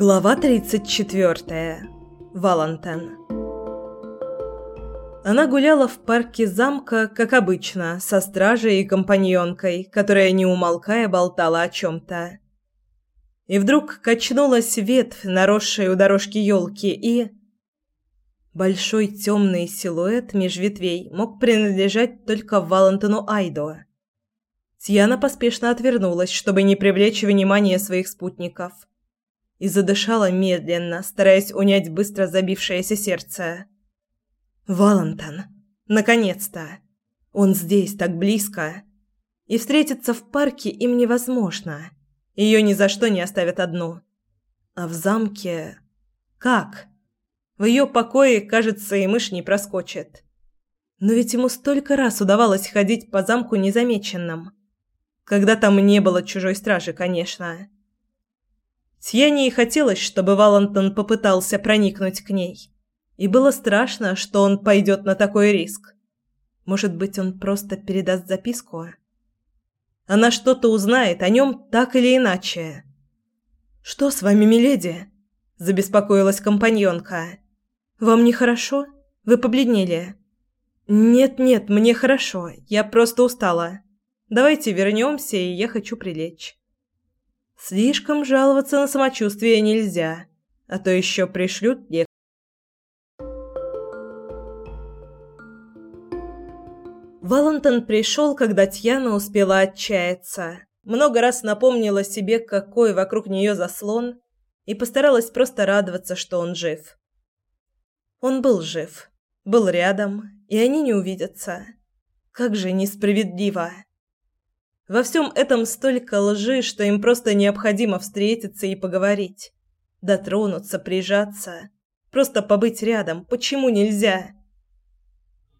Глава 34. Валентин. Она гуляла в парке замка, как обычно, со стражей и компаньонкой, которая не умолкая болтала о чем-то. И вдруг качнулась ветвь, наросшая у дорожки елки, и... Большой темный силуэт меж ветвей мог принадлежать только Валентину Айдо. Тьяна поспешно отвернулась, чтобы не привлечь внимание своих спутников – и задышала медленно, стараясь унять быстро забившееся сердце. «Валентон! Наконец-то! Он здесь, так близко! И встретиться в парке им невозможно. Ее ни за что не оставят одну. А в замке... Как? В ее покое, кажется, и мышь не проскочит. Но ведь ему столько раз удавалось ходить по замку незамеченным. Когда там не было чужой стражи, конечно». Тьяне и хотелось, чтобы Валентон попытался проникнуть к ней. И было страшно, что он пойдет на такой риск. Может быть, он просто передаст записку? Она что-то узнает о нем так или иначе. «Что с вами, миледи?» – забеспокоилась компаньонка. «Вам нехорошо? Вы побледнели?» «Нет-нет, мне хорошо. Я просто устала. Давайте вернемся, и я хочу прилечь». Слишком жаловаться на самочувствие нельзя, а то еще пришлют лекаря. Валентон пришел, когда Тьяна успела отчаяться. Много раз напомнила себе, какой вокруг нее заслон, и постаралась просто радоваться, что он жив. Он был жив, был рядом, и они не увидятся. Как же несправедливо! Во всем этом столько лжи, что им просто необходимо встретиться и поговорить. Дотронуться, прижаться. Просто побыть рядом. Почему нельзя?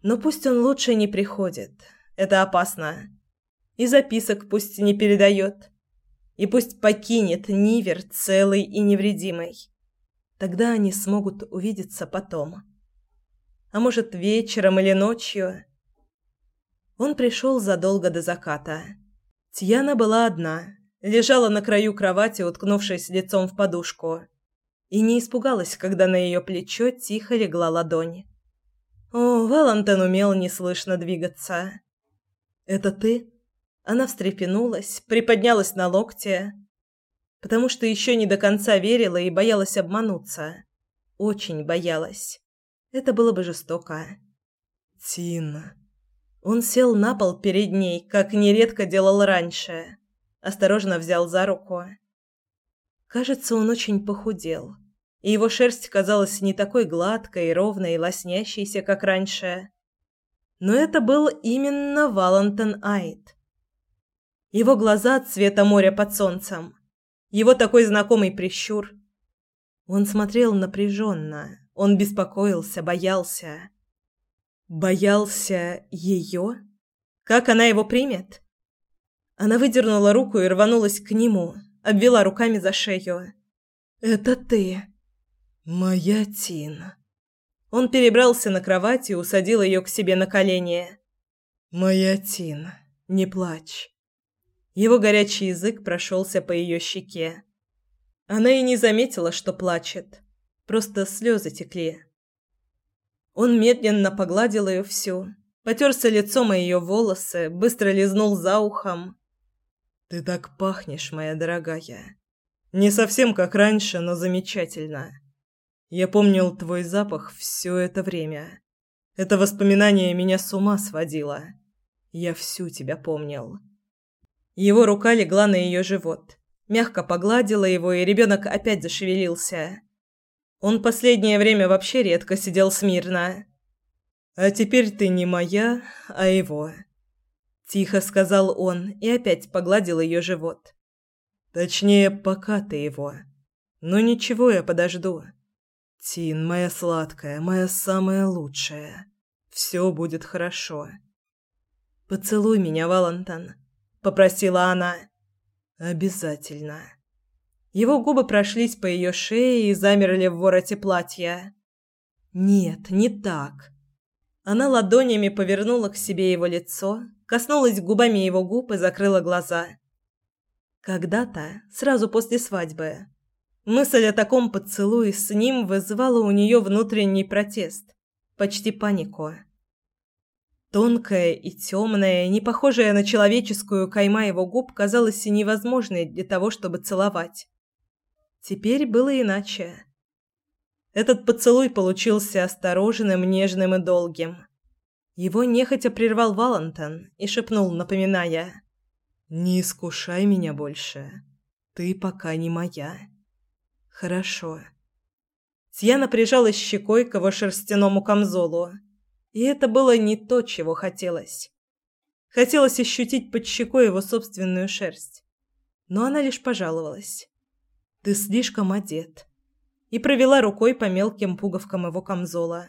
Но пусть он лучше не приходит. Это опасно. И записок пусть не передает. И пусть покинет Нивер целый и невредимый. Тогда они смогут увидеться потом. А может, вечером или ночью. Он пришел задолго до заката. Тьяна была одна, лежала на краю кровати, уткнувшись лицом в подушку, и не испугалась, когда на ее плечо тихо легла ладонь. О, Валентин умел неслышно двигаться. «Это ты?» Она встрепенулась, приподнялась на локте, потому что еще не до конца верила и боялась обмануться. Очень боялась. Это было бы жестоко. «Тина», он сел на пол перед ней, как нередко делал раньше. Осторожно взял за руку. Кажется, он очень похудел, и его шерсть казалась не такой гладкой, ровной и лоснящейся, как раньше. Но это был именно Валентин Айт. Его глаза цвета моря под солнцем, его такой знакомый прищур. Он смотрел напряженно, он беспокоился, боялся. Боялся ее? Как она его примет? Она выдернула руку и рванулась к нему, обвела руками за шею. «Это ты!» «Моя Тина!» Он перебрался на кровать и усадил ее к себе на колени. «Моя Тина, не плачь!» Его горячий язык прошелся по ее щеке. Она и не заметила, что плачет. Просто слезы текли. Он медленно погладил ее всю, потерся лицом о ее волосы, быстро лизнул за ухом. «Ты так пахнешь, моя дорогая. Не совсем как раньше, но замечательно. Я помнил твой запах все это время. Это воспоминание меня с ума сводило. Я всю тебя помнил». Его рука легла на ее живот, мягко погладила его, и ребенок опять зашевелился. Он последнее время вообще редко сидел смирно. «А теперь ты не моя, а его», – тихо сказал он и опять погладил ее живот. «Точнее, пока ты его. Но ничего, я подожду. Тин, моя сладкая, моя самая лучшая. Все будет хорошо». «Поцелуй меня, Валентан», – попросила она. «Обязательно». Его губы прошлись по ее шее и замерли в вороте платья. Нет, не так. Она ладонями повернула к себе его лицо, коснулась губами его губ и закрыла глаза. Когда-то, сразу после свадьбы, Мысль о таком поцелуе с ним вызывала у нее внутренний протест, почти панику. Тонкая и темная, не похожая на человеческую кайма его губ казалась невозможной для того, чтобы целовать. Теперь было иначе. Этот поцелуй получился осторожным, нежным и долгим. Его нехотя прервал Валентин и шепнул, напоминая: "Не искушай меня больше. Ты пока не моя". "Хорошо". Тьяна прижалась щекой к его шерстяному камзолу и это было не то, чего хотелось. Хотелось ощутить под щекой его собственную шерсть. Но она лишь пожаловалась. «Ты слишком одет». И провела рукой по мелким пуговкам его камзола.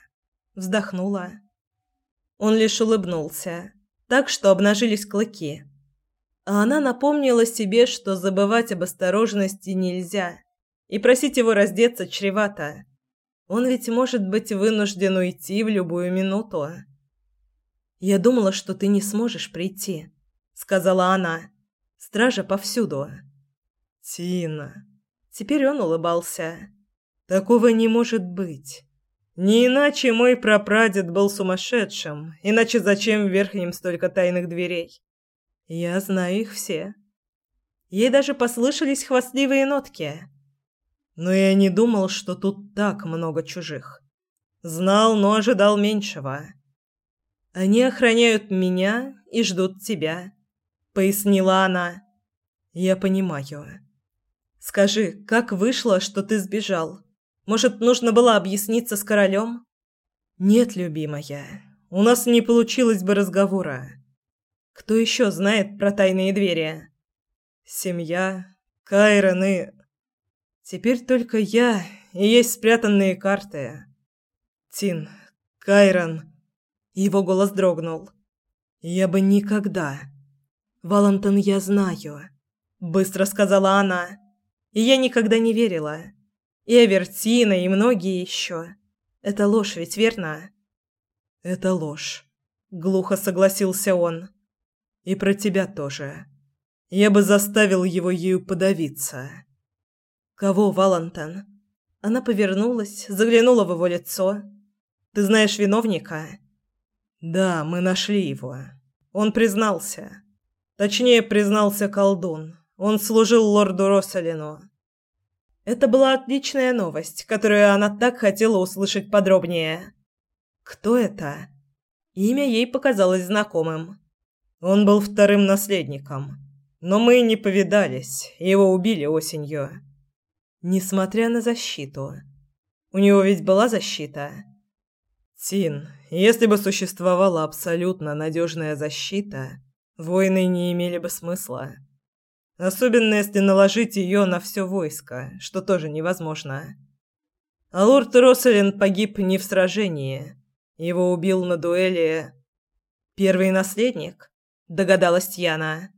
Вздохнула. Он лишь улыбнулся, так что обнажились клыки. А она напомнила себе, что забывать об осторожности нельзя, и просить его раздеться чревато. Он ведь может быть вынужден уйти в любую минуту. Я думала, что ты не сможешь прийти, сказала она. Стража повсюду. Тина. Теперь он улыбался. Такого не может быть. Не иначе мой прапрадед был сумасшедшим, иначе зачем в верхнем столько тайных дверей? Я знаю их все. Ей даже послышались хвастливые нотки. Но я не думал, что тут так много чужих. Знал, но ожидал меньшего. Они охраняют меня и ждут тебя, пояснила она. Я понимаю. Скажи, как вышло, что ты сбежал? Может, нужно было объясниться с королем? Нет, любимая. У нас не получилось бы разговора. Кто еще знает про тайные двери? Семья, Кайрон и Теперь только я и есть спрятанные карты. Тин, Кайрон. Его голос дрогнул. Я бы никогда. Валентин, я знаю, быстро сказала она. И я никогда не верила. И Авертина, и многие еще. Это ложь ведь, верно? Это ложь, глухо согласился он. И про тебя тоже. Я бы заставил его ею подавиться. «Кого, Валентин?» Она повернулась, заглянула в его лицо. «Ты знаешь виновника?» «Да, мы нашли его. Он признался. Точнее, признался колдун. Он служил лорду Росселину». Это была отличная новость, которую она так хотела услышать подробнее. «Кто это?» Имя ей показалось знакомым. Он был вторым наследником. Но мы не повидались, его убили осенью. Несмотря на защиту. У него ведь была защита. Тин, если бы существовала абсолютно надежная защита, войны не имели бы смысла. Особенно если наложить ее на все войско, что тоже невозможно. А лорд Росселин погиб не в сражении. Его убил на дуэли первый наследник, догадалась Яна.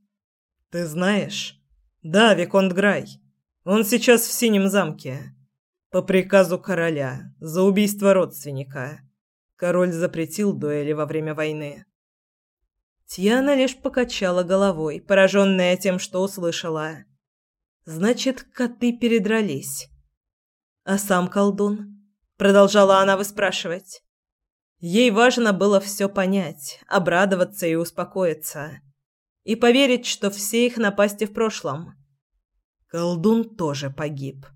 Ты знаешь? Да, виконт Грай. Он сейчас в Синем замке. По приказу короля, за убийство родственника. Король запретил дуэли во время войны. Тьяна лишь покачала головой, пораженная тем, что услышала. Значит, коты передрались. А сам колдун? Продолжала она выспрашивать. Ей важно было все понять, обрадоваться и успокоиться. И поверить, что все их напасти в прошлом. Колдун тоже погиб.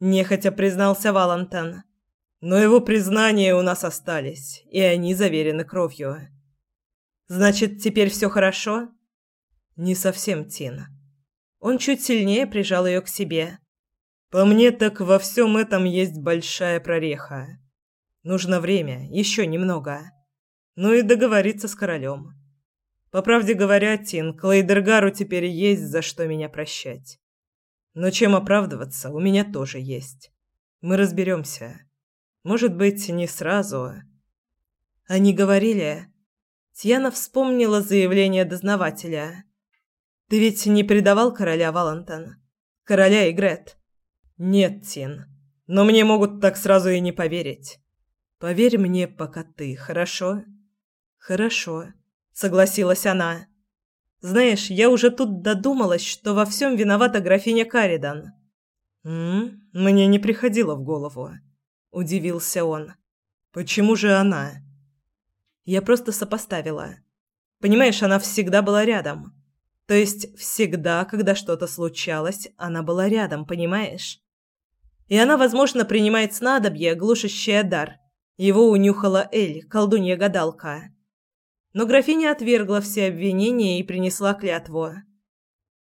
Нехотя признался Валентин. Но его признания у нас остались, и они заверены кровью. Значит, теперь все хорошо? Не совсем, Тина. Он чуть сильнее прижал ее к себе. По мне так во всем этом есть большая прореха. Нужно время, еще немного. Ну и договориться с королем. По правде говоря, Тин, Клейдергару теперь есть за что меня прощать. Но чем оправдываться, у меня тоже есть. Мы разберемся. Может быть, не сразу. Они говорили... Тьяна вспомнила заявление дознавателя. «Ты ведь не предавал короля, Валентин? Короля и Грет?» «Нет, Тин. Но мне могут так сразу и не поверить. Поверь мне, пока ты, хорошо?» «Хорошо», — согласилась она. Знаешь, я уже тут додумалась, что во всем виновата графиня Каридан. «М? Мне не приходило в голову», — удивился он. «Почему же она?» Я просто сопоставила. Понимаешь, она всегда была рядом. То есть всегда, когда что-то случалось, она была рядом, понимаешь? И она, возможно, принимает снадобье, глушащее дар. Его унюхала Эль, колдунья-гадалка. Но графиня отвергла все обвинения и принесла клятву.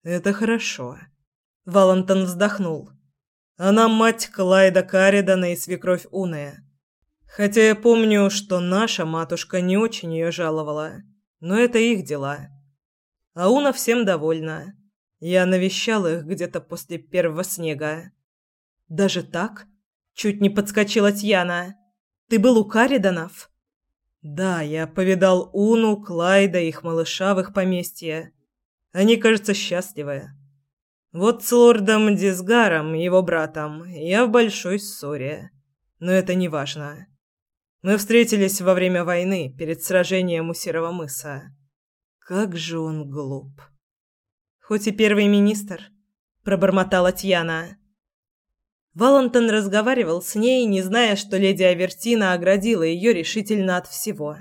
«Это хорошо». Валентон вздохнул. «Она мать Клайда Каридана и свекровь Уны. Хотя я помню, что наша матушка не очень ее жаловала, но это их дела. А Уна всем довольна. Я навещал их где-то после первого снега. Даже так? Чуть не подскочила Тьяна. Ты был у Кариданов? Да, я повидал Уну, Клайда их малыша в их поместье. Они, кажется, счастливы. Вот с лордом Дисгаром, его братом, я в большой ссоре. Но это не важно. Мы встретились во время войны, перед сражением у Серого мыса. Как же он глуп. Хоть и первый министр, пробормотала Тьяна. Валентон разговаривал с ней, не зная, что леди Авертина оградила ее решительно от всего.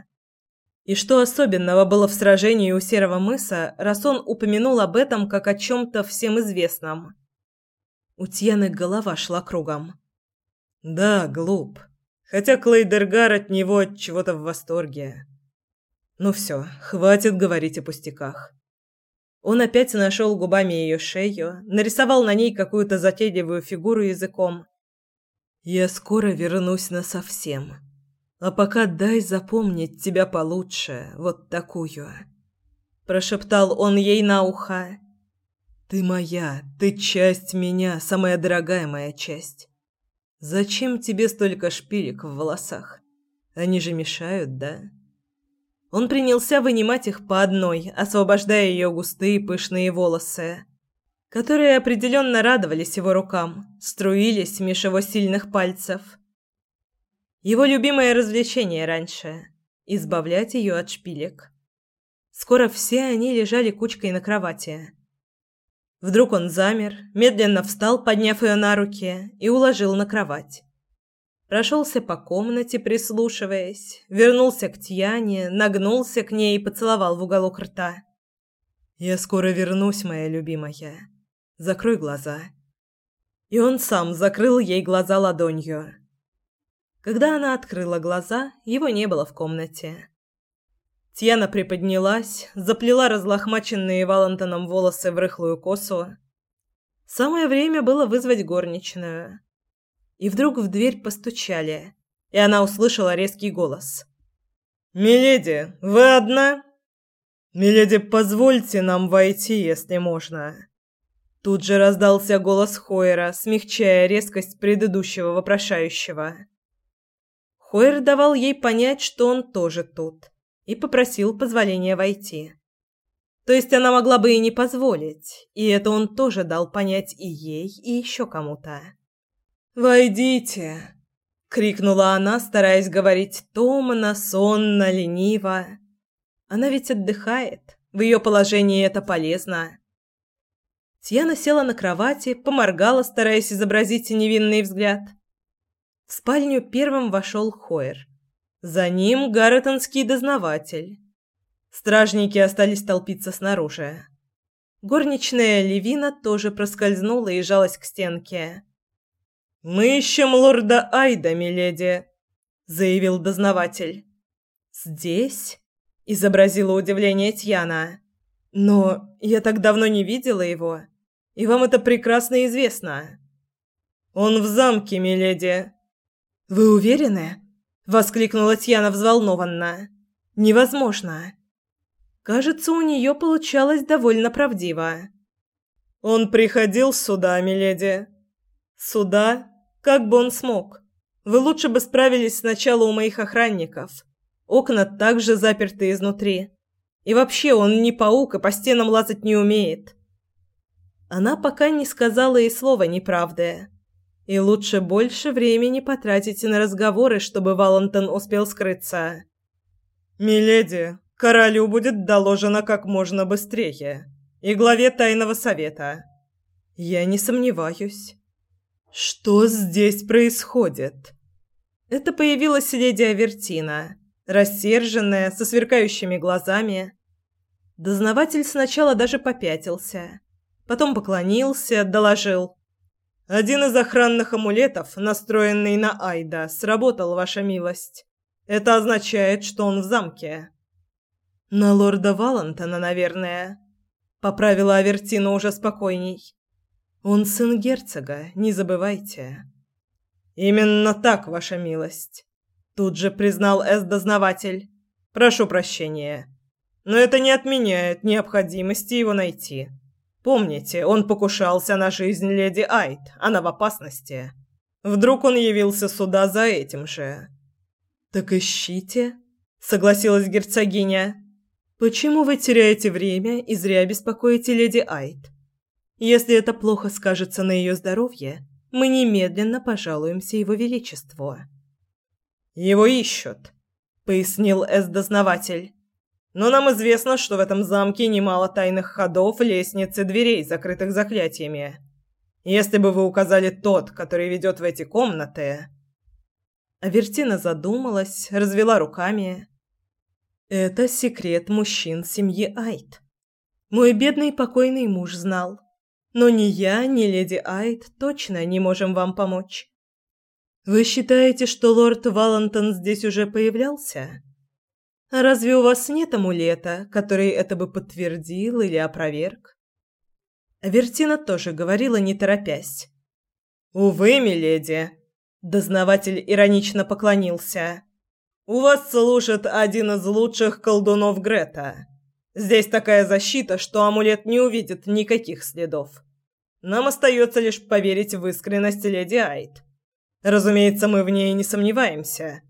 И что особенного было в сражении у Серого мыса, раз он упомянул об этом как о чем-то всем известном. У Тьяны голова шла кругом. «Да, глуп. Хотя Клейдергар от него от чего-то в восторге. Ну все, хватит говорить о пустяках. Он опять нашел губами ее шею, нарисовал на ней какую-то затейливую фигуру языком. «Я скоро вернусь насовсем. А пока дай запомнить тебя получше, вот такую». Прошептал он ей на ухо. «Ты моя, ты часть меня, самая дорогая моя часть. Зачем тебе столько шпилек в волосах? Они же мешают, да?» Он принялся вынимать их по одной, освобождая ее густые пышные волосы, которые определенно радовались его рукам, струились меж его сильных пальцев. Его любимое развлечение раньше – избавлять ее от шпилек. Скоро все они лежали кучкой на кровати. Вдруг он замер, медленно встал, подняв ее на руки, и уложил на кровать. Прошелся по комнате, прислушиваясь, вернулся к Тьяне, нагнулся к ней и поцеловал в уголок рта. «Я скоро вернусь, моя любимая. Закрой глаза». И он сам закрыл ей глаза ладонью. Когда она открыла глаза, его не было в комнате. Тьяна приподнялась, заплела разлохмаченные Валентоном волосы в рыхлую косу. Самое время было вызвать горничную и вдруг в дверь постучали, и она услышала резкий голос. «Миледи, вы одна?» «Миледи, позвольте нам войти, если можно». Тут же раздался голос Хойера, смягчая резкость предыдущего вопрошающего. Хойер давал ей понять, что он тоже тут, и попросил позволения войти. То есть она могла бы и не позволить, и это он тоже дал понять и ей, и еще кому-то. «Войдите!» — крикнула она, стараясь говорить томно, сонно, лениво. Она ведь отдыхает. В ее положении это полезно. Тьяна села на кровати, поморгала, стараясь изобразить невинный взгляд. В спальню первым вошел Хойер. За ним гарретонский дознаватель. Стражники остались толпиться снаружи. Горничная Левина тоже проскользнула и жалась к стенке. «Мы ищем лорда Айда, миледи», — заявил дознаватель. «Здесь?» — изобразила удивление Тьяна. «Но я так давно не видела его, и вам это прекрасно известно». «Он в замке, миледи». «Вы уверены?» — воскликнула Тьяна взволнованно. «Невозможно». Кажется, у нее получалось довольно правдиво. «Он приходил сюда, миледи». «Сюда как бы он смог? Вы лучше бы справились сначала у моих охранников. Окна также заперты изнутри. И вообще он не паук и по стенам лазать не умеет. Она пока не сказала и слова неправды. И лучше больше времени потратите на разговоры, чтобы Валентон успел скрыться. «Миледи, королю будет доложено как можно быстрее. И главе тайного совета». «Я не сомневаюсь». «Что здесь происходит?» Это появилась леди Авертина, рассерженная, со сверкающими глазами. Дознаватель сначала даже попятился, потом поклонился, доложил. «Один из охранных амулетов, настроенный на Айда, сработал, ваша милость. Это означает, что он в замке». «На лорда Валантона, наверное», — поправила Авертина уже спокойней. Он сын герцога, не забывайте. Именно так, ваша милость, тут же признал эс-дознаватель. Прошу прощения, но это не отменяет необходимости его найти. Помните, он покушался на жизнь леди Айт, она в опасности. Вдруг он явился сюда за этим же. Так ищите, согласилась герцогиня. Почему вы теряете время и зря беспокоите леди Айт? Если это плохо скажется на ее здоровье, мы немедленно пожалуемся его величеству. Его ищут, пояснил эс-дознаватель. Но нам известно, что в этом замке немало тайных ходов, лестниц и дверей, закрытых заклятиями. Если бы вы указали тот, который ведет в эти комнаты, Авертина задумалась, развела руками. Это секрет мужчин семьи Айт. Мой бедный покойный муж знал. Но ни я, ни леди Айд точно не можем вам помочь. Вы считаете, что лорд Валентон здесь уже появлялся? Разве у вас нет амулета, который это бы подтвердил или опроверг? Вертина тоже говорила, не торопясь. «Увы, миледи!» Дознаватель иронично поклонился. «У вас служит один из лучших колдунов Грета. Здесь такая защита, что амулет не увидит никаких следов. Нам остается лишь поверить в искренность леди Айт. Разумеется, мы в ней не сомневаемся,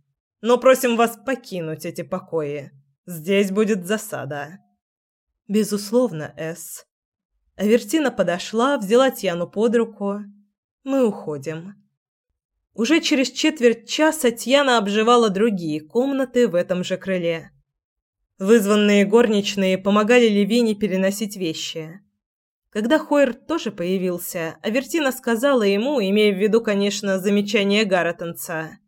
но просим вас покинуть эти покои. Здесь будет засада. Безусловно, С. Авертина подошла, взяла Тьяну под руку. Мы уходим. Уже через четверть часа Тьяна обживала другие комнаты в этом же крыле. Вызванные горничные помогали Левине переносить вещи. Когда Хойер тоже появился, Авертина сказала ему, имея в виду, конечно, замечание Гарретенца.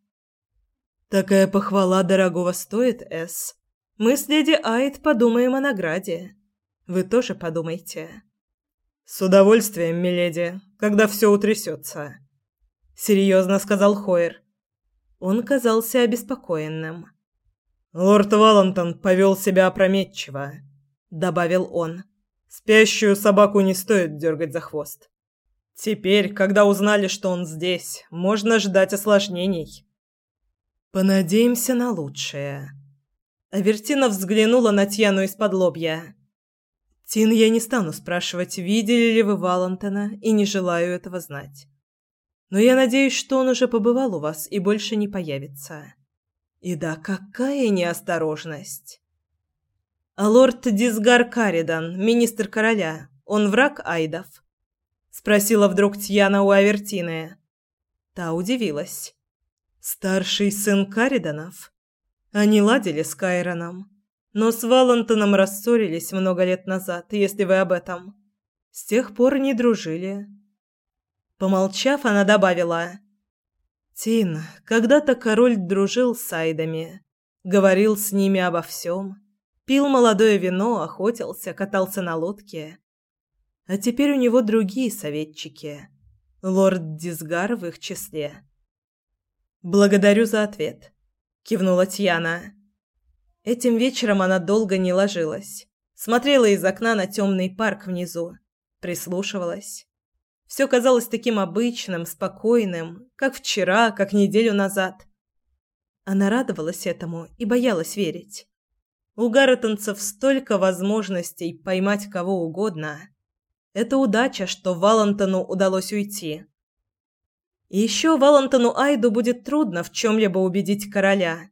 «Такая похвала дорогого стоит, Эс. Мы с леди Айд подумаем о награде. Вы тоже подумайте». «С удовольствием, миледи, когда все утрясется», — серьезно сказал Хойер. Он казался обеспокоенным. «Лорд Валантон повел себя опрометчиво», — добавил он. Спящую собаку не стоит дергать за хвост. Теперь, когда узнали, что он здесь, можно ждать осложнений. Понадеемся на лучшее. Авертина взглянула на Тьяну из-под лобья. Тин, я не стану спрашивать, видели ли вы Валентина, и не желаю этого знать. Но я надеюсь, что он уже побывал у вас и больше не появится. И да, какая неосторожность. А лорд Дисгар Каридан, министр короля, он враг айдов? Спросила вдруг Тьяна у Авертины. Та удивилась. Старший сын Кариданов? Они ладили с Кайроном, но с Валентоном рассорились много лет назад, если вы об этом. С тех пор не дружили. Помолчав, она добавила: Тин, когда-то король дружил с айдами, говорил с ними обо всем Пил молодое вино, охотился, катался на лодке. А теперь у него другие советчики. Лорд Дисгар в их числе. «Благодарю за ответ», — кивнула Тьяна. Этим вечером она долго не ложилась. Смотрела из окна на темный парк внизу. Прислушивалась. Все казалось таким обычным, спокойным, как вчера, как неделю назад. Она радовалась этому и боялась верить. У гарретонцев столько возможностей поймать кого угодно. Это удача, что Валентону удалось уйти. И еще Валентону Айду будет трудно в чем-либо убедить короля.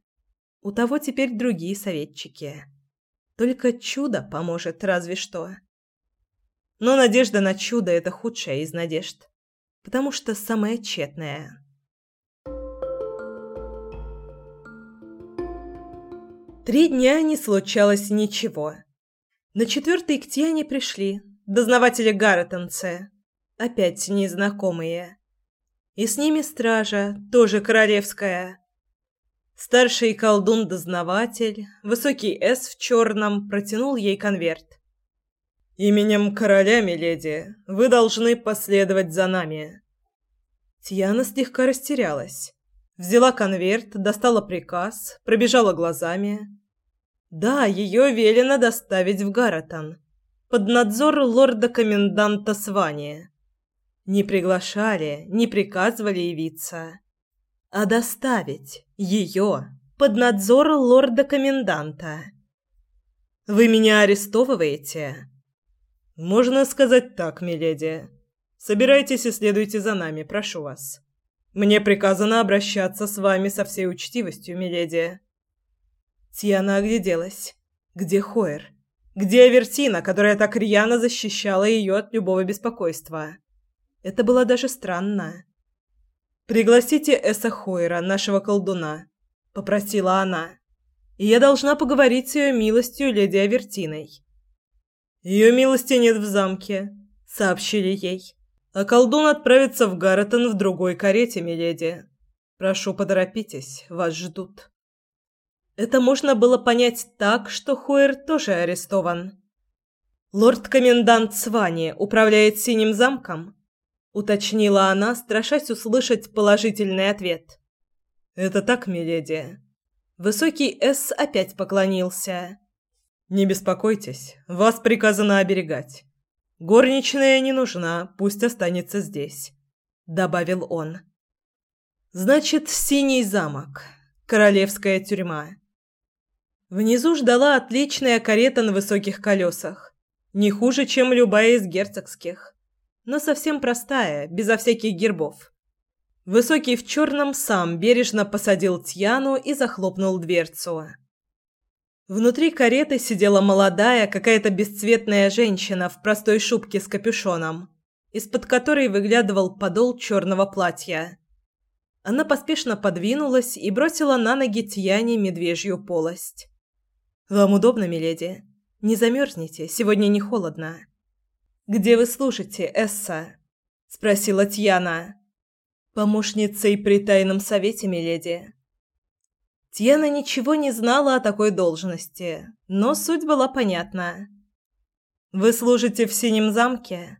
У того теперь другие советчики. Только чудо поможет разве что. Но надежда на чудо – это худшая из надежд. Потому что самая тщетная. Три дня не случалось ничего. На четвертый к Тиане пришли дознаватели Гарретенце, опять незнакомые. И с ними стража, тоже королевская. Старший колдун-дознаватель, высокий «С» в черном, протянул ей конверт. «Именем короля, миледи, вы должны последовать за нами». Тьяна слегка растерялась. Взяла конверт, достала приказ, пробежала глазами. Да, ее велено доставить в Гаратон. Под надзор лорда-коменданта Свани. Не приглашали, не приказывали явиться а доставить ее под надзор лорда-коменданта. Вы меня арестовываете? Можно сказать так, миледи. Собирайтесь и следуйте за нами, прошу вас. Мне приказано обращаться с вами со всей учтивостью, миледи. Тиана огляделась. Где Хоер? Где Авертина, которая так рьяно защищала ее от любого беспокойства? Это было даже странно. «Пригласите Эса Хойра, нашего колдуна», — попросила она. «И я должна поговорить с ее милостью леди Авертиной». «Ее милости нет в замке», — сообщили ей. «А колдун отправится в Гарретон в другой карете, миледи. Прошу, поторопитесь, вас ждут». Это можно было понять так, что Хойер тоже арестован. Лорд-комендант Свани управляет Синим замком уточнила она, страшась услышать положительный ответ. Это так, миледи. Высокий С опять поклонился. Не беспокойтесь, вас приказано оберегать. Горничная не нужна, пусть останется здесь, добавил он. Значит, синий замок, королевская тюрьма. Внизу ждала отличная карета на высоких колесах, не хуже, чем любая из герцогских но совсем простая, безо всяких гербов. Высокий в черном сам бережно посадил Тьяну и захлопнул дверцу. Внутри кареты сидела молодая, какая-то бесцветная женщина в простой шубке с капюшоном, из-под которой выглядывал подол черного платья. Она поспешно подвинулась и бросила на ноги Тьяне медвежью полость. «Вам удобно, миледи? Не замерзнете, сегодня не холодно». «Где вы служите, Эсса?» – спросила Тьяна. «Помощницей при тайном совете, миледи». Тьяна ничего не знала о такой должности, но суть была понятна. «Вы служите в Синем замке?»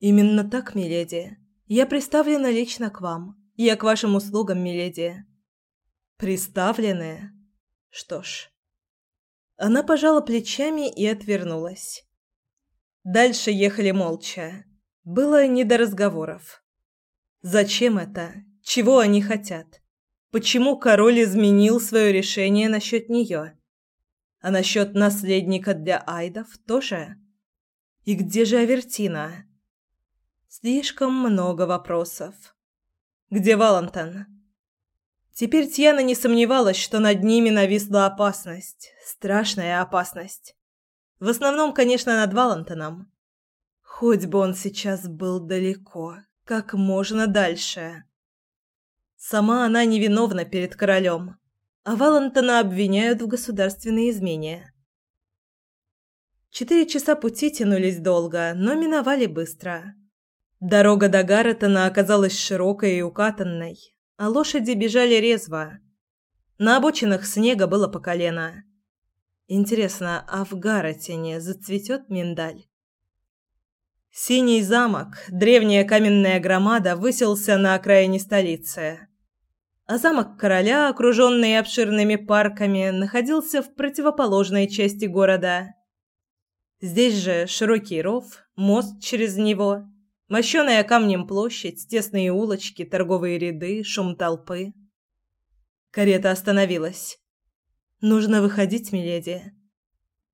«Именно так, миледи. Я приставлена лично к вам. Я к вашим услугам, миледи». «Приставлены?» «Что ж...» Она пожала плечами и отвернулась. Дальше ехали молча. Было не до разговоров. Зачем это? Чего они хотят? Почему король изменил свое решение насчет нее? А насчет наследника для Айдов тоже? И где же Авертина? Слишком много вопросов. Где Валентин? Теперь Тьяна не сомневалась, что над ними нависла опасность, страшная опасность. В основном, конечно, над Валентином. Хоть бы он сейчас был далеко, как можно дальше. Сама она невиновна перед королем, а Валентина обвиняют в государственной измене. Четыре часа пути тянулись долго, но миновали быстро. Дорога до Гарретона оказалась широкой и укатанной, а лошади бежали резво. На обочинах снега было по колено. Интересно, а в Гаротине зацветет миндаль? Синий замок, древняя каменная громада, высился на окраине столицы. А замок короля, окруженный обширными парками, находился в противоположной части города. Здесь же широкий ров, мост через него, мощеная камнем площадь, тесные улочки, торговые ряды, шум толпы. Карета остановилась. Нужно выходить, миледи.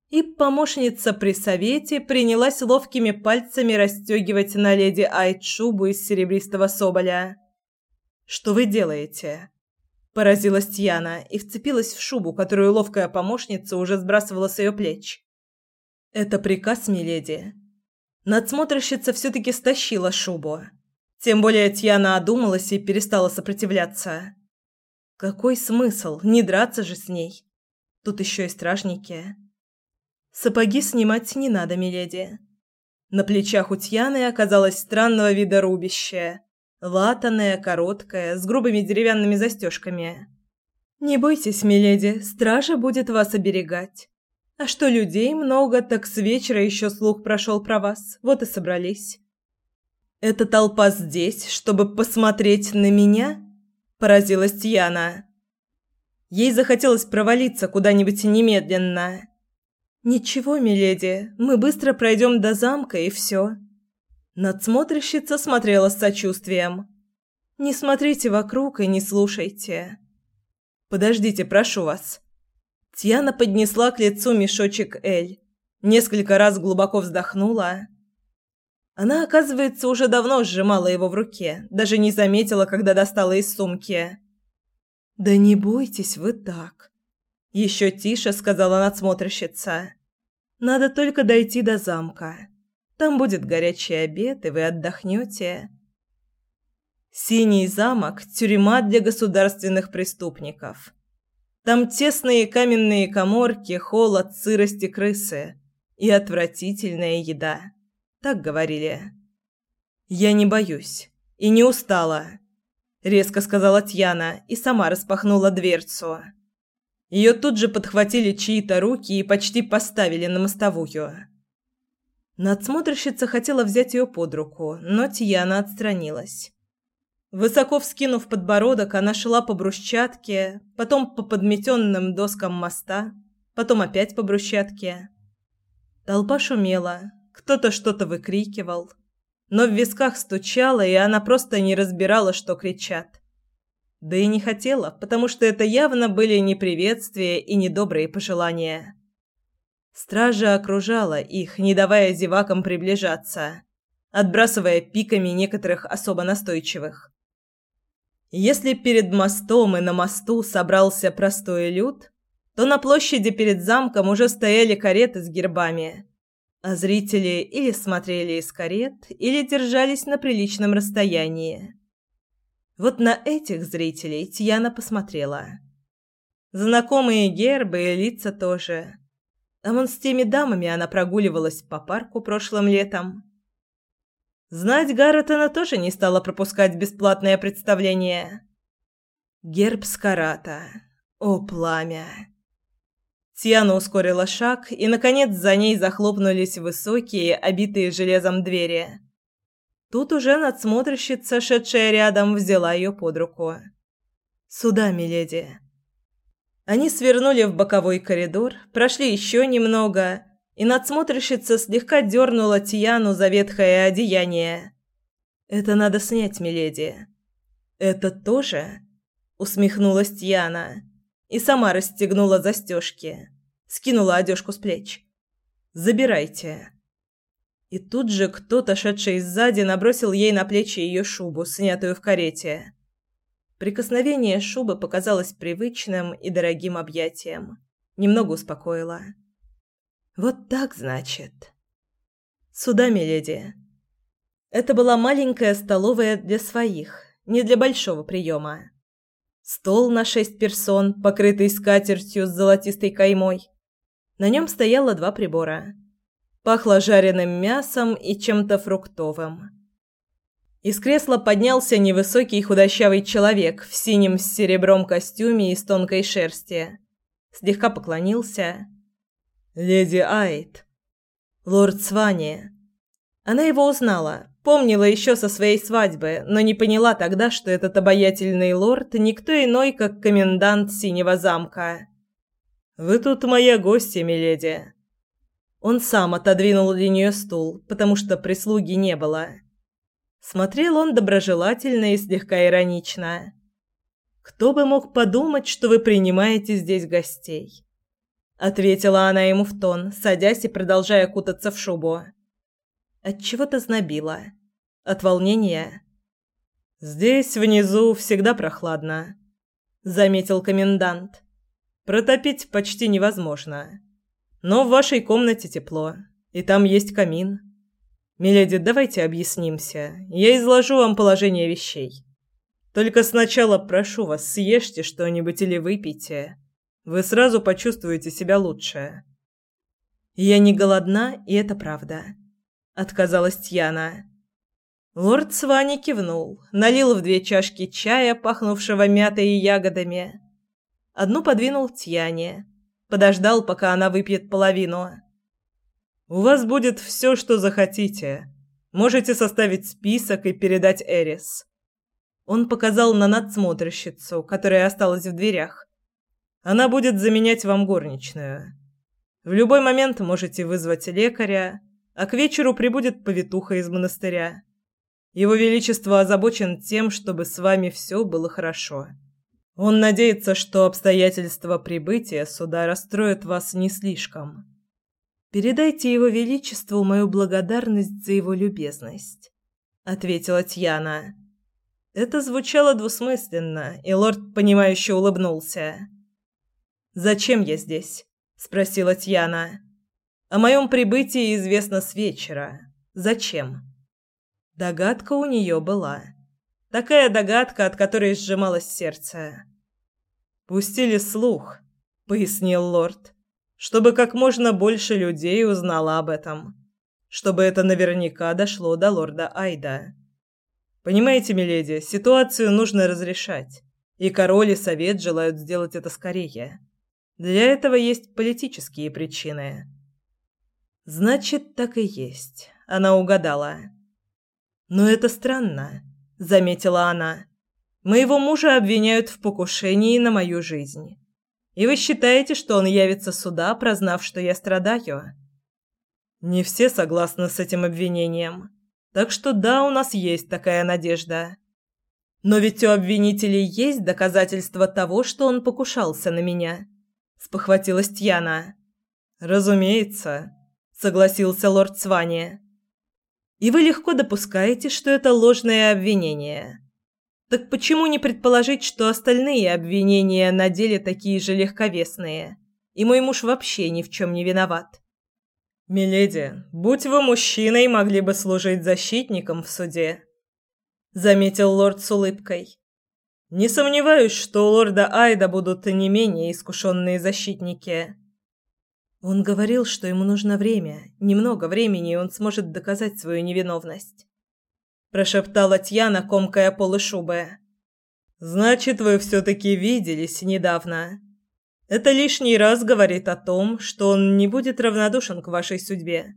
И помощница при совете принялась ловкими пальцами расстегивать на леди Айд шубу из серебристого соболя. Что вы делаете? Поразилась Тьяна и вцепилась в шубу, которую ловкая помощница уже сбрасывала с ее плеч. Это приказ, миледи. Надсмотрщица все-таки стащила шубу. Тем более Тьяна одумалась и перестала сопротивляться. Какой смысл? Не драться же с ней. Тут еще и стражники. Сапоги снимать не надо, миледи. На плечах у Тьяны оказалось странного вида рубище. Латаная, короткая, с грубыми деревянными застежками. «Не бойтесь, миледи, стража будет вас оберегать. А что людей много, так с вечера еще слух прошел про вас, вот и собрались». «Эта толпа здесь, чтобы посмотреть на меня?» – поразилась Тьяна. Ей захотелось провалиться куда-нибудь немедленно. «Ничего, миледи, мы быстро пройдем до замка и все». Надсмотрщица смотрела с сочувствием. «Не смотрите вокруг и не слушайте». «Подождите, прошу вас». Тьяна поднесла к лицу мешочек Эль. Несколько раз глубоко вздохнула. Она, оказывается, уже давно сжимала его в руке, даже не заметила, когда достала из сумки. «Да не бойтесь вы так», — еще тише сказала надсмотрщица. «Надо только дойти до замка». Там будет горячий обед, и вы отдохнете. Синий замок – тюрьма для государственных преступников. Там тесные каменные коморки, холод, сырость и крысы. И отвратительная еда. Так говорили. «Я не боюсь. И не устала», – резко сказала Тьяна и сама распахнула дверцу. Ее тут же подхватили чьи-то руки и почти поставили на мостовую. Надсмотрщица хотела взять ее под руку, но Тияна отстранилась. Высоко вскинув подбородок, она шла по брусчатке, потом по подметенным доскам моста, потом опять по брусчатке. Толпа шумела, кто-то что-то выкрикивал, но в висках стучало, и она просто не разбирала, что кричат. Да и не хотела, потому что это явно были не приветствия и недобрые пожелания. Стража окружала их, не давая зевакам приближаться, отбрасывая пиками некоторых особо настойчивых. Если перед мостом и на мосту собрался простой люд, то на площади перед замком уже стояли кареты с гербами, а зрители или смотрели из карет, или держались на приличном расстоянии. Вот на этих зрителей Тьяна посмотрела. Знакомые гербы и лица тоже. А вон с теми дамами она прогуливалась по парку прошлым летом. Знать Гарретона тоже не стала пропускать бесплатное представление. Герб Скарата. О, пламя! Тиана ускорила шаг, и, наконец, за ней захлопнулись высокие, обитые железом двери. Тут уже надсмотрщица, шедшая рядом, взяла ее под руку. «Сюда, миледи». Они свернули в боковой коридор, прошли еще немного, и надсмотрщица слегка дернула Тияну за ветхое одеяние. «Это надо снять, миледи». «Это тоже?» — усмехнулась Тияна и сама расстегнула застежки, скинула одежку с плеч. «Забирайте». И тут же кто-то, шедший сзади, набросил ей на плечи ее шубу, снятую в карете. Прикосновение шубы показалось привычным и дорогим объятием. Немного успокоило. «Вот так, значит?» «Сюда, миледи». Это была маленькая столовая для своих, не для большого приема. Стол на шесть персон, покрытый скатертью с золотистой каймой. На нем стояло два прибора. Пахло жареным мясом и чем-то фруктовым. Из кресла поднялся невысокий худощавый человек в синем с серебром костюме из тонкой шерсти. Слегка поклонился. «Леди Айт». «Лорд Свани». Она его узнала, помнила еще со своей свадьбы, но не поняла тогда, что этот обаятельный лорд никто иной, как комендант Синего замка. «Вы тут моя гостья, миледи». Он сам отодвинул для нее стул, потому что прислуги не было. Смотрел он доброжелательно и слегка иронично. «Кто бы мог подумать, что вы принимаете здесь гостей?» Ответила она ему в тон, садясь и продолжая кутаться в шубу. От чего то знобило. От волнения. «Здесь, внизу, всегда прохладно», — заметил комендант. «Протопить почти невозможно. Но в вашей комнате тепло, и там есть камин». «Миледи, давайте объяснимся. Я изложу вам положение вещей. Только сначала прошу вас, съешьте что-нибудь или выпейте. Вы сразу почувствуете себя лучше». «Я не голодна, и это правда», — отказалась Тьяна. Лорд Свани кивнул, налил в две чашки чая, пахнувшего мятой и ягодами. Одну подвинул Тьяне, подождал, пока она выпьет половину. «У вас будет все, что захотите. Можете составить список и передать Эрис». Он показал на надсмотрщицу, которая осталась в дверях. «Она будет заменять вам горничную. В любой момент можете вызвать лекаря, а к вечеру прибудет повитуха из монастыря. Его Величество озабочен тем, чтобы с вами все было хорошо. Он надеется, что обстоятельства прибытия сюда расстроят вас не слишком. Передайте Его Величеству мою благодарность за его любезность, ответила Тьяна. Это звучало двусмысленно, и лорд понимающе улыбнулся. Зачем я здесь? спросила Тьяна. О моем прибытии известно с вечера. Зачем? Догадка у нее была. Такая догадка, от которой сжималось сердце. «Пустили слух», — пояснил лорд, «чтобы как можно больше людей узнало об этом. Чтобы это наверняка дошло до лорда Айда. Понимаете, миледи, ситуацию нужно разрешать, и король и совет желают сделать это скорее. Для этого есть политические причины». Значит, так и есть. Она угадала. Но это странно, заметила она. Моего мужа обвиняют в покушении на мою жизнь. И вы считаете, что он явится сюда, прознав, что я страдаю? Не все согласны с этим обвинением. Так что да, у нас есть такая надежда. Но ведь у обвинителей есть доказательства того, что он покушался на меня, спохватилась Тьяна. Разумеется, согласился лорд Свани. И вы легко допускаете, что это ложное обвинение. Так почему не предположить, что остальные обвинения на деле такие же легковесные, и мой муж вообще ни в чем не виноват? Миледи, будь вы мужчиной, могли бы служить защитником в суде, заметил лорд с улыбкой. Не сомневаюсь, что у лорда Айда будут не менее искушенные защитники. Он говорил, что ему нужно время, немного времени, и он сможет доказать свою невиновность. Прошептала Тьяна, комкая полы шубы. «Значит, вы все-таки виделись недавно. Это лишний раз говорит о том, что он не будет равнодушен к вашей судьбе».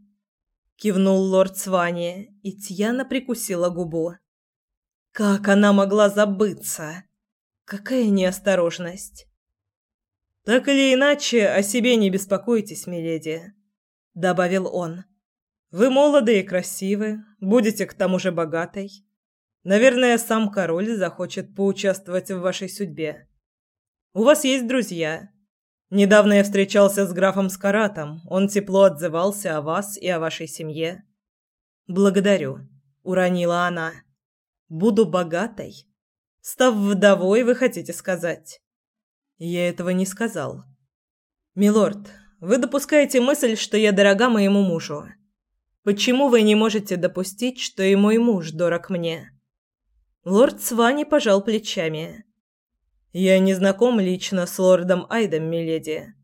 Кивнул лорд Свани, и Тьяна прикусила губу. Как она могла забыться? Какая неосторожность! Так или иначе, о себе не беспокойтесь, миледи, добавил он. Вы молоды и красивы, будете к тому же богатой. Наверное, сам король захочет поучаствовать в вашей судьбе. У вас есть друзья. Недавно я встречался с графом Скаратом. Он тепло отзывался о вас и о вашей семье. Благодарю, уронила она. Буду богатой. Став вдовой, вы хотите сказать? Я этого не сказал. Милорд, вы допускаете мысль, что я дорога моему мужу. Почему вы не можете допустить, что и мой муж дорог мне? Лорд Свани пожал плечами. Я не знаком лично с лордом Айдом, миледи,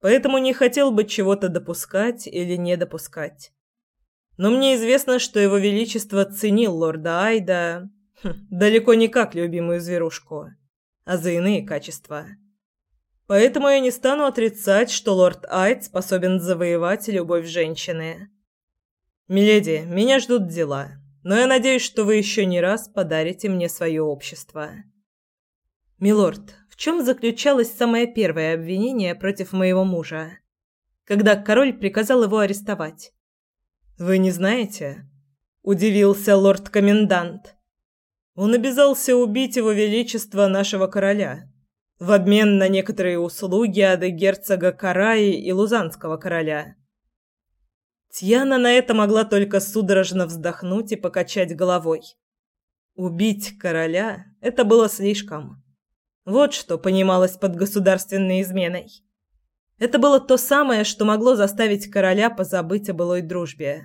поэтому не хотел бы чего-то допускать или не допускать. Но мне известно, что его величество ценил лорда Айда хм, далеко не как любимую зверушку, а за иные качества. Поэтому я не стану отрицать, что лорд Айд способен завоевать любовь женщины. Миледи, меня ждут дела, но я надеюсь, что вы еще не раз подарите мне свое общество. Милорд, в чем заключалось самое первое обвинение против моего мужа, когда король приказал его арестовать? Вы не знаете? удивился лорд-комендант. Он обязался убить его величество нашего короля в обмен на некоторые услуги от герцога Караи и Лузанского короля. Тьяна на это могла только судорожно вздохнуть и покачать головой. Убить короля – это было слишком. Вот что понималось под государственной изменой. Это было то самое, что могло заставить короля позабыть о былой дружбе.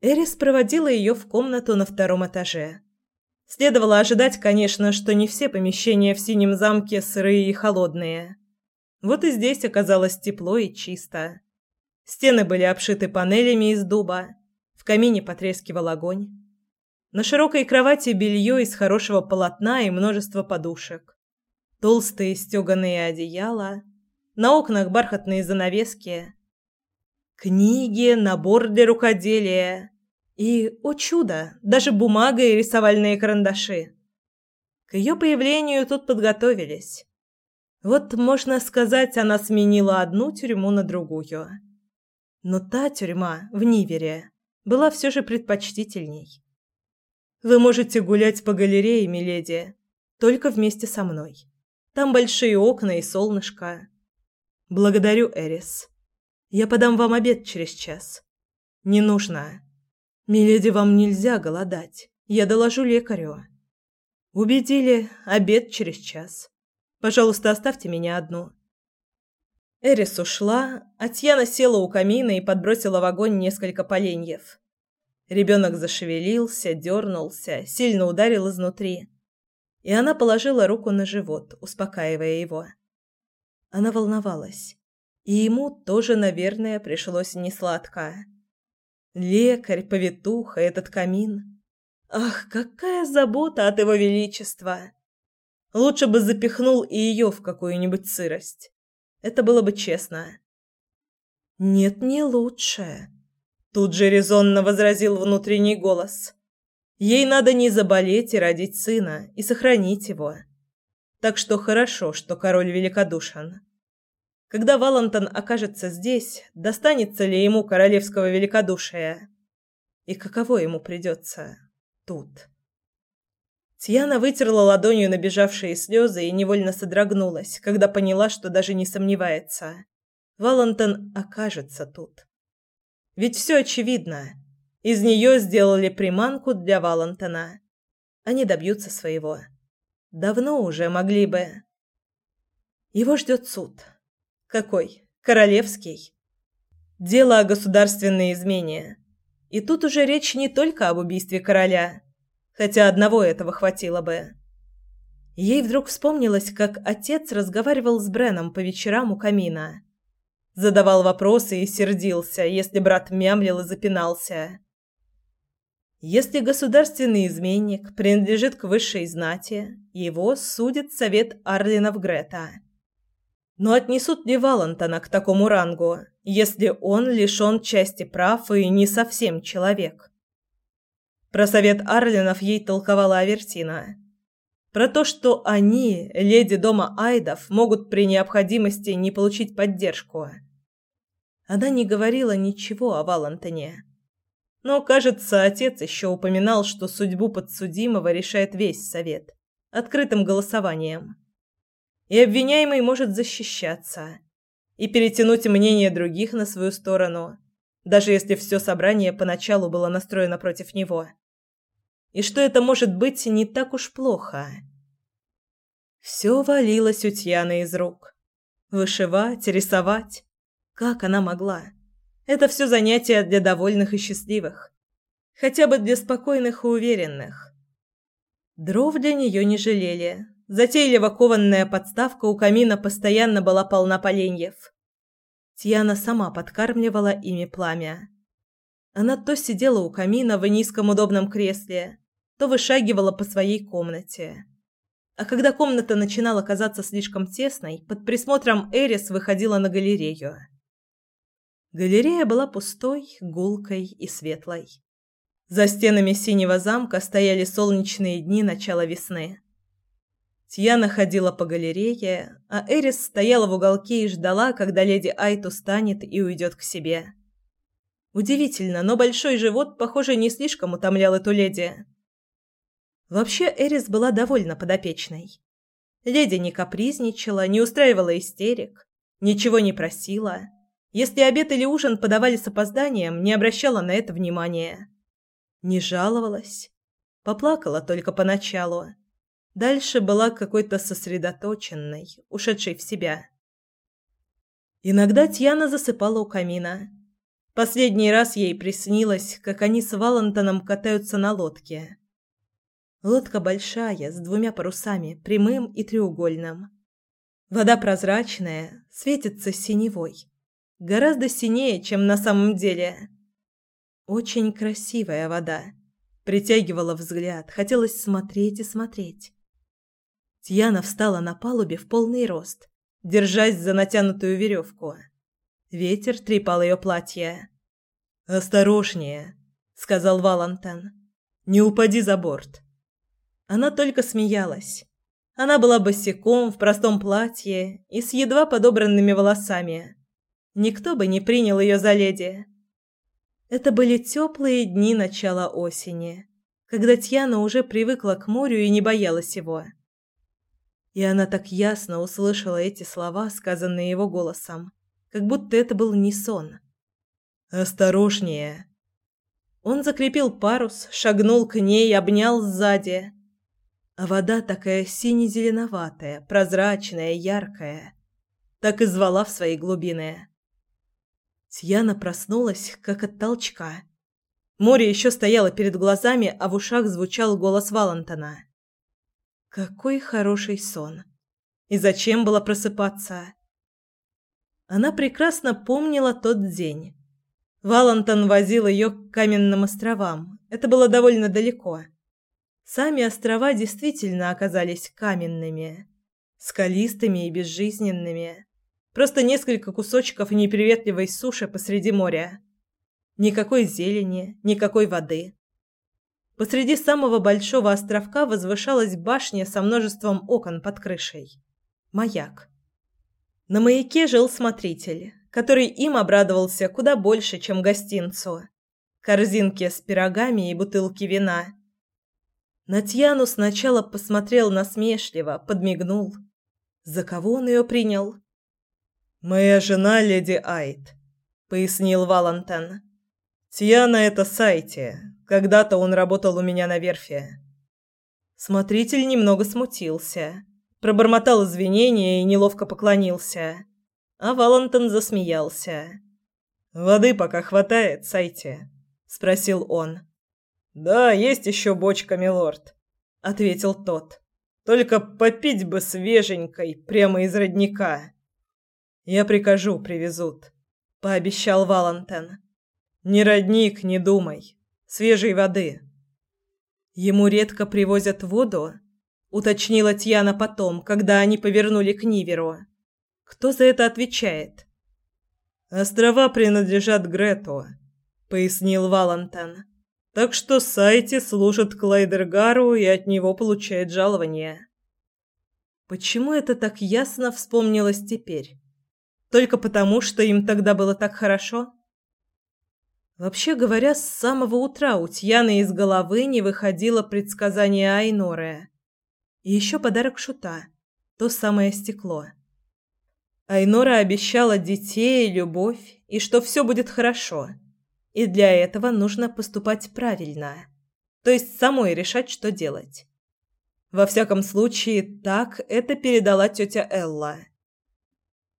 Эрис проводила ее в комнату на втором этаже. Следовало ожидать, конечно, что не все помещения в синем замке сырые и холодные. Вот и здесь оказалось тепло и чисто. Стены были обшиты панелями из дуба. В камине потрескивал огонь. На широкой кровати белье из хорошего полотна и множество подушек. Толстые стеганые одеяла, на окнах бархатные занавески, книги, набор для рукоделия и, о чудо, даже бумага и рисовальные карандаши. К ее появлению тут подготовились. Вот, можно сказать, она сменила одну тюрьму на другую. Но та тюрьма в Нивере была все же предпочтительней. Вы можете гулять по галерее, миледи, только вместе со мной. Там большие окна и солнышко. Благодарю, Эрис. Я подам вам обед через час. Не нужно. Миледи, вам нельзя голодать. Я доложу лекарю. Убедили, обед через час. Пожалуйста, оставьте меня одну. Эрис ушла, а Тьяна села у камина и подбросила в огонь несколько поленьев. Ребенок зашевелился, дернулся, сильно ударил изнутри. И она положила руку на живот, успокаивая его. Она волновалась. И ему тоже, наверное, пришлось несладко. Лекарь, повитуха, этот камин. Ах, какая забота от его величества! Лучше бы запихнул и ее в какую-нибудь сырость. Это было бы честно. Нет, не лучше. Тут же резонно возразил внутренний голос. Ей надо не заболеть и родить сына, и сохранить его. Так что хорошо, что король великодушен. Когда Валентон окажется здесь, достанется ли ему королевского великодушия? И каково ему придется тут? Тьяна вытерла ладонью набежавшие слезы и невольно содрогнулась, когда поняла, что даже не сомневается. Валентон окажется тут. Ведь все очевидно. Из нее сделали приманку для Валентона. Они добьются своего. Давно уже могли бы. Его ждет суд. Какой? Королевский. Дело о государственной измене. И тут уже речь не только об убийстве короля, хотя одного этого хватило бы. Ей вдруг вспомнилось, как отец разговаривал с Бреном по вечерам у камина. Задавал вопросы и сердился, если брат мямлил и запинался. Если государственный изменник принадлежит к высшей знати, его судит совет Арлинов Грета. Но отнесут ли Валентона к такому рангу, если он лишен части прав и не совсем человек? Про совет Арлинов ей толковала Авертина. Про то, что они, леди дома Айдов, могут при необходимости не получить поддержку – она не говорила ничего о Валентине. Но, кажется, отец еще упоминал, что судьбу подсудимого решает весь совет открытым голосованием. И обвиняемый может защищаться и перетянуть мнение других на свою сторону, даже если все собрание поначалу было настроено против него. И что это может быть не так уж плохо. Все валилось у Тьяны из рук. Вышивать, рисовать, как она могла? Это все занятия для довольных и счастливых. Хотя бы для спокойных и уверенных. Дров для нее не жалели. Затейливо кованная подставка у камина постоянно была полна поленьев. Тьяна сама подкармливала ими пламя. Она то сидела у камина в низком удобном кресле, то вышагивала по своей комнате. А когда комната начинала казаться слишком тесной, под присмотром Эрис выходила на галерею. Галерея была пустой, гулкой и светлой. За стенами синего замка стояли солнечные дни начала весны. Тьяна ходила по галерее, а Эрис стояла в уголке и ждала, когда леди Айт устанет и уйдет к себе. Удивительно, но большой живот, похоже, не слишком утомлял эту леди. Вообще Эрис была довольно подопечной. Леди не капризничала, не устраивала истерик, ничего не просила – если обед или ужин подавали с опозданием, не обращала на это внимания. Не жаловалась. Поплакала только поначалу. Дальше была какой-то сосредоточенной, ушедшей в себя. Иногда Тьяна засыпала у камина. Последний раз ей приснилось, как они с Валентоном катаются на лодке. Лодка большая, с двумя парусами, прямым и треугольным. Вода прозрачная, светится синевой гораздо синее, чем на самом деле. Очень красивая вода. Притягивала взгляд, хотелось смотреть и смотреть. Тьяна встала на палубе в полный рост, держась за натянутую веревку. Ветер трепал ее платье. «Осторожнее», — сказал Валантан. «Не упади за борт». Она только смеялась. Она была босиком в простом платье и с едва подобранными волосами. Никто бы не принял ее за леди. Это были теплые дни начала осени, когда Тьяна уже привыкла к морю и не боялась его. И она так ясно услышала эти слова, сказанные его голосом, как будто это был не сон. «Осторожнее!» Он закрепил парус, шагнул к ней, обнял сзади. А вода такая сине-зеленоватая, прозрачная, яркая. Так и звала в свои глубины. Тьяна проснулась, как от толчка. Море еще стояло перед глазами, а в ушах звучал голос Валентона. Какой хороший сон. И зачем было просыпаться? Она прекрасно помнила тот день. Валентон возил ее к каменным островам. Это было довольно далеко. Сами острова действительно оказались каменными, скалистыми и безжизненными. Просто несколько кусочков неприветливой суши посреди моря. Никакой зелени, никакой воды. Посреди самого большого островка возвышалась башня со множеством окон под крышей. Маяк. На маяке жил смотритель, который им обрадовался куда больше, чем гостинцу. Корзинки с пирогами и бутылки вина. Натьяну сначала посмотрел насмешливо, подмигнул. За кого он ее принял? «Моя жена леди Айт», — пояснил Валантен. «Тьяна — это Сайти, когда-то он работал у меня на верфи. Смотритель немного смутился, пробормотал извинения и неловко поклонился. А Валентин засмеялся. «Воды пока хватает, Сайте?» – спросил он. «Да, есть еще бочка, милорд», – ответил тот. «Только попить бы свеженькой, прямо из родника». «Я прикажу, привезут», – пообещал Валентин. «Ни родник, не думай свежей воды. Ему редко привозят воду, уточнила Тьяна потом, когда они повернули к Ниверу. Кто за это отвечает? Острова принадлежат Грету, пояснил Валентин. Так что Сайти служит Клайдергару и от него получает жалование. Почему это так ясно вспомнилось теперь? Только потому, что им тогда было так хорошо? Вообще говоря, с самого утра у Тьяны из головы не выходило предсказание Айноры. И еще подарок Шута. То самое стекло. Айнора обещала детей, любовь, и что все будет хорошо. И для этого нужно поступать правильно. То есть самой решать, что делать. Во всяком случае, так это передала тетя Элла.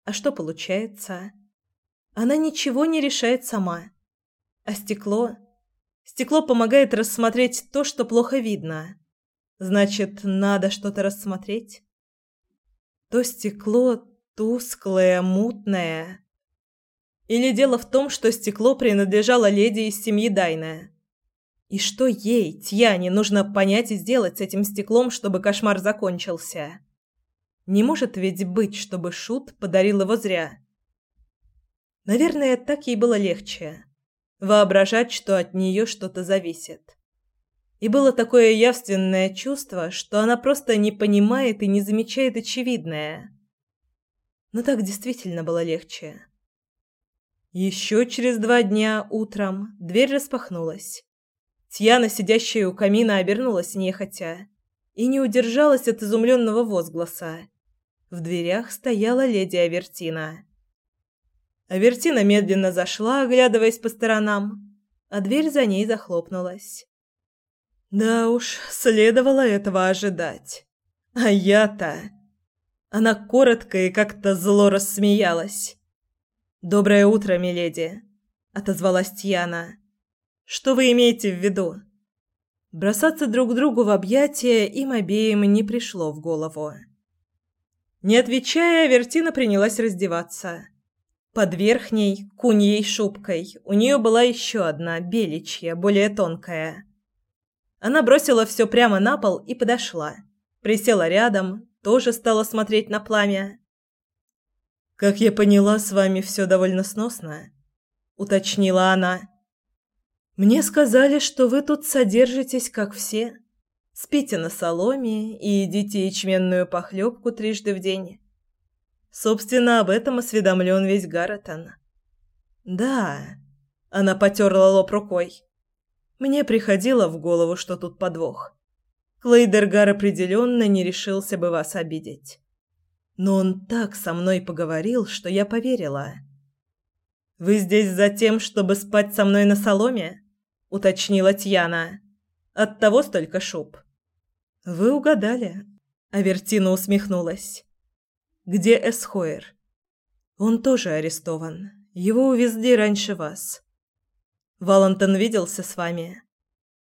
А что получается? Она ничего не решает сама. А стекло? Стекло помогает рассмотреть то, что плохо видно. Значит, надо что-то рассмотреть? То стекло тусклое, мутное. Или дело в том, что стекло принадлежало леди из семьи Дайна? И что ей, Тьяне, нужно понять и сделать с этим стеклом, чтобы кошмар закончился? Не может ведь быть, чтобы Шут подарил его зря. Наверное, так ей было легче воображать, что от нее что-то зависит. И было такое явственное чувство, что она просто не понимает и не замечает очевидное. Но так действительно было легче. Еще через два дня утром дверь распахнулась. Тьяна, сидящая у камина, обернулась нехотя и не удержалась от изумленного возгласа. В дверях стояла леди Авертина. Авертина медленно зашла, оглядываясь по сторонам, а дверь за ней захлопнулась. Да уж, следовало этого ожидать. А я-то... Она коротко и как-то зло рассмеялась. «Доброе утро, миледи», — отозвалась Тьяна. «Что вы имеете в виду?» Бросаться друг другу в объятия им обеим не пришло в голову. Не отвечая, Вертина принялась раздеваться. Под верхней, куньей шубкой, у нее была еще одна, беличья, более тонкая. Она бросила все прямо на пол и подошла. Присела рядом, тоже стала смотреть на пламя. «Как я поняла, с вами все довольно сносно», — уточнила она. «Мне сказали, что вы тут содержитесь, как все. Спите на соломе и едите ячменную похлебку трижды в день. Собственно, об этом осведомлен весь Гарретон». «Да», — она потерла лоб рукой. «Мне приходило в голову, что тут подвох. Клейдергар определенно не решился бы вас обидеть. Но он так со мной поговорил, что я поверила. «Вы здесь за тем, чтобы спать со мной на соломе?» — уточнила Тьяна. «Оттого столько шуб». «Вы угадали», — Авертина усмехнулась. «Где Эсхойер?» «Он тоже арестован. Его увезли раньше вас». «Валантон виделся с вами?»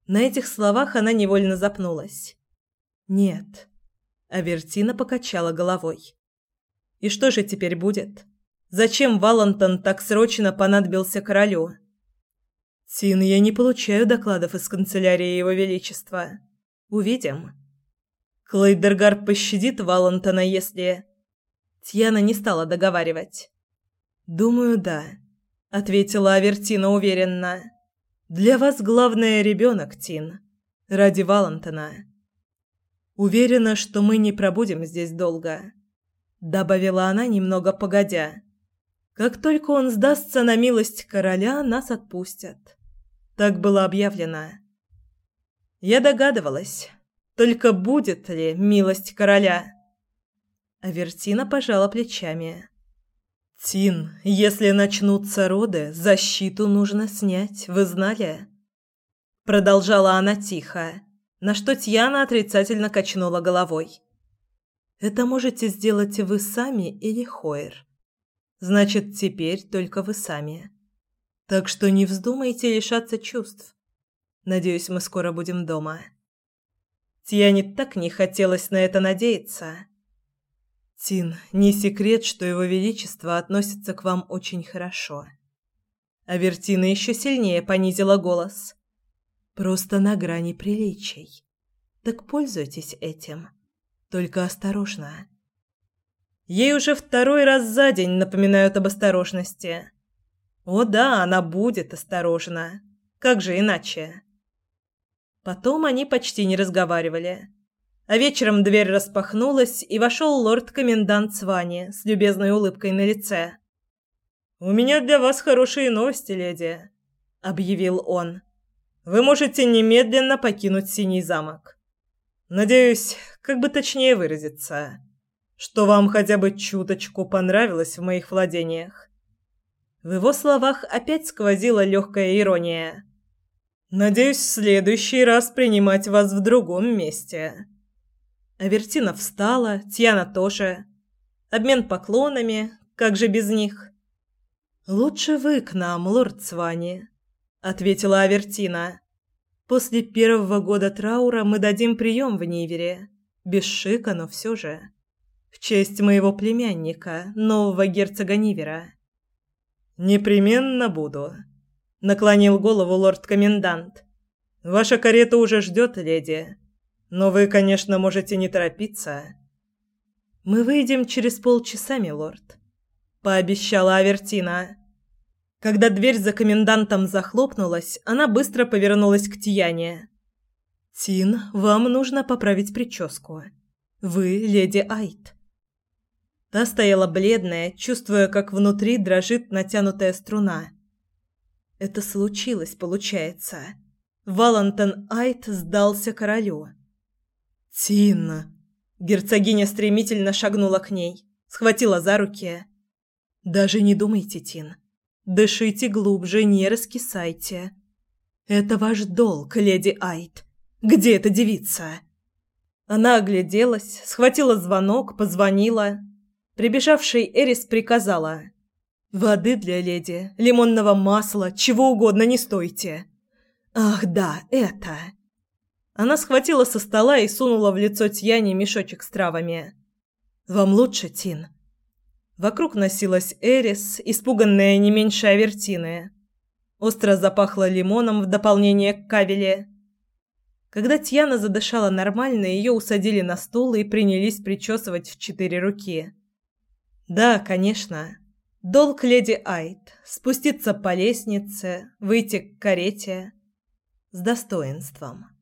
На этих словах она невольно запнулась. «Нет». Авертина покачала головой. «И что же теперь будет? Зачем Валантон так срочно понадобился королю?» «Тин, я не получаю докладов из канцелярии Его Величества. Увидим». Клейдергар пощадит Валантона, если... Тьяна не стала договаривать. «Думаю, да», — ответила Авертина уверенно. Для вас главное ребенок, Тин. Ради Валентина. Уверена, что мы не пробудем здесь долго, добавила она немного погодя. Как только он сдастся на милость короля, нас отпустят. Так было объявлено. Я догадывалась, только будет ли милость короля. Авертина пожала плечами. «Тин, если начнутся роды, защиту нужно снять, вы знали?» Продолжала она тихо, на что Тьяна отрицательно качнула головой. «Это можете сделать вы сами или Хойер. Значит, теперь только вы сами. Так что не вздумайте лишаться чувств. Надеюсь, мы скоро будем дома». Тьяне так не хотелось на это надеяться. Тин, не секрет, что его величество относится к вам очень хорошо. Авертина еще сильнее понизила голос. Просто на грани приличий. Так пользуйтесь этим. Только осторожно. Ей уже второй раз за день напоминают об осторожности. О да, она будет осторожна. Как же иначе? Потом они почти не разговаривали. А вечером дверь распахнулась, и вошел лорд-комендант Свани с любезной улыбкой на лице. «У меня для вас хорошие новости, леди», — объявил он. «Вы можете немедленно покинуть Синий замок. Надеюсь, как бы точнее выразиться, что вам хотя бы чуточку понравилось в моих владениях». В его словах опять сквозила легкая ирония. «Надеюсь, в следующий раз принимать вас в другом месте». Авертина встала, Тьяна тоже. Обмен поклонами, как же без них? «Лучше вы к нам, лорд Свани», — ответила Авертина. «После первого года траура мы дадим прием в Нивере. Без шика, но все же. В честь моего племянника, нового герцога Нивера». «Непременно буду», — наклонил голову лорд-комендант. «Ваша карета уже ждет, леди. Но вы, конечно, можете не торопиться. Мы выйдем через полчаса, милорд, пообещала Авертина. Когда дверь за комендантом захлопнулась, она быстро повернулась к Тияне. Тин, вам нужно поправить прическу. Вы леди Айт. Та стояла бледная, чувствуя, как внутри дрожит натянутая струна. Это случилось, получается. Валентон Айт сдался королю. «Тина!» Герцогиня стремительно шагнула к ней, схватила за руки. «Даже не думайте, Тин. Дышите глубже, не раскисайте. Это ваш долг, леди Айт. Где эта девица?» Она огляделась, схватила звонок, позвонила. Прибежавший Эрис приказала. «Воды для леди, лимонного масла, чего угодно не стойте». «Ах да, это...» Она схватила со стола и сунула в лицо Тьяне мешочек с травами. «Вам лучше, Тин?» Вокруг носилась Эрис, испуганная не меньше Авертины. Остро запахло лимоном в дополнение к кавеле. Когда Тьяна задышала нормально, ее усадили на стул и принялись причесывать в четыре руки. Да, конечно. Долг леди Айт – спуститься по лестнице, выйти к карете с достоинством.